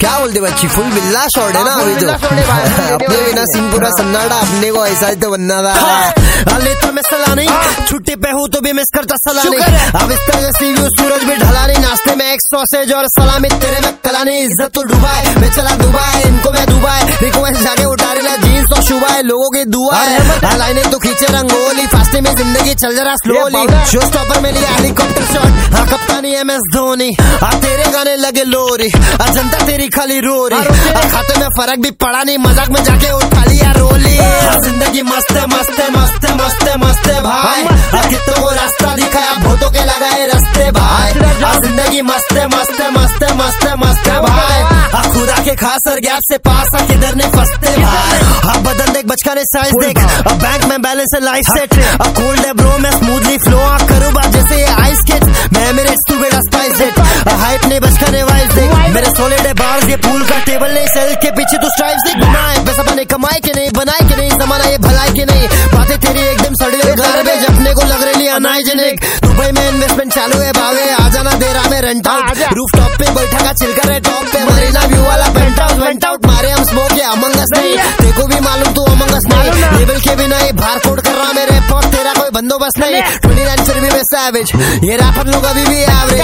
क्या बोलते बच्ची? फुल बिल्ला शॉट है ना हाँ, अभी तो? अपने बिना सिंह पूरा सन्नाटा अपने को ऐसा ही तो बनना था। हाँ। लेता मैं सलाह नहीं हाँ। छुट्टी पे हूँ तो भी मिस करता सलाह नहीं। अब इस तरह से व्यू सूरज भी ढला नहीं नाश्ते में एक सॉसेज और सलामी तेरे में कला नहीं। इज़्ज़त तो डुबाए मैं चला दुबई इनको मैं दुबई। रिक्वेस्ट जाके उठा रही जीन्स और शुबा है लोगों की दुआ है लाइने तो खींचे रंगोली फास्टे में ज़िंदगी चल जरा स्लोली शो स्टॉपर में लिया हेलीकॉप्टर हाँ एम एस धोनी हाँ तेरे गाने लगे लोरी हाँ जनता तेरी खाली रोरी हाँ खाते में फ़र्क भी पड़ा नहीं मज़ाक में जाके उठा लिया रोली हाँ ज़िंदगी मस्त है मस्त है मस्त है मस्त है मस्त है भाई हाँ कितनों को रास्ता दिखाया भूतों के लगाए रास्ते भाई हाँ ज़िंदगी मस्त है मस्त है मस्त है मस्त है मस्त है भाई हाँ खुदा के खास और गैप से पास आ किधर ने फंसते भाई हाँ बदन देख बचकाने साइज़ देख अब बैंक में बैलेंस है लाइफ सेट अब कोल्ड है ब्रो मैं स्मूथली फ्लो आ करूँ बात जैसे ये आइस किट मैं मेरे सेट हाइट नहीं बचकाने वाइज देख मेरे सॉलिड है बार्स ये पूल का टेबल नहीं सेल के पीछे तू स्ट्राइव्स देख। बनाए पैसा बने कमाए के नहीं बनाए के नहीं जमाना ये भलाई के नहीं। बातें तेरी एकदम सड़ी हुई गार्बेज अपने को लग रही अनाइजेनिक दुबई में इन्वेस्टमेंट चालू है भावे आ जाना दे रहा मैं रेंट आउट रूफ टॉप पे बैठा का चिल करे टॉप पे। मरीना व्यू वाला पेंट हाउस वेंट आउट मारे हम स्मोक है अमंगस नहीं। देखो भी मालूम तू अमंगस नहीं। लेवल के बिना ये बार कोड कर रहा मेरे पॉट तेरा कोई बंदोबस्त नहीं। ट्वेंटी नाइन फिर भी मैं सैवेज ये रैपर लोग अभी भी एवरेज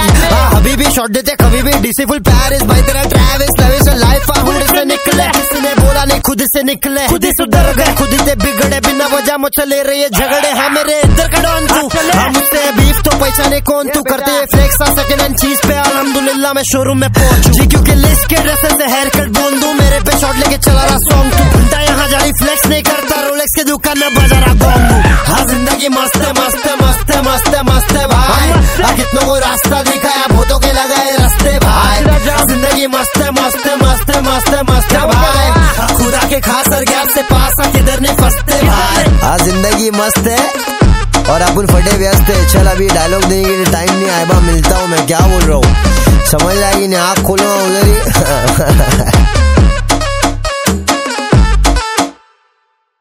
शॉट देते कभी भी डीसी फुल पैरिस भाई तेरा ट्रैविस लविस लाइफ हुड से निकले। किसी ने बोला नहीं खुद से निकले। खुद ही सुधर गए खुद ही ते बिगड़े बिना वजह मुझसे ले रही है झगड़े। हाँ मेरे इधर का डॉन तू। हम मुझसे बीफ तो पहचाने कौन तू करते हैं फ्लेक्स आ सेकंड हैंड चीज़ पे। अल्हम्दुलिल्लाह मैं शोरूम में पहुंचू जी क्योंकि लिस्ट के ड्रेसेस से हेयर कट बोल दूँ मेरे पे शॉट लेके चला रहा सॉन्ग तू। घंटा यहाँ जारी फ्लेक्स नहीं करता रोलेक्स के दुकान में बजा रहा गोंगू हाँ ज़िंदगी मस्त है मस्त है मस्त है मस्त है मस्त है भाई। हाँ। कितनों को रास्ता दिखाया ज़िंदगी मस्त है मस्त है मस्त है मस्त है मस्त है भाई खुदा के खास और गैप से पास किधर नहीं फंसते भाई। आज ज़िंदगी मस्त है और अपन फटे व्यस्त है। चल, अभी डायलॉग देने के लिए टाइम नहीं आएगा बा, मिलता हूँ मैं, क्या बोल रहा हूँ? समझ आएगी नहीं आँख खोलूँगा उधर ही।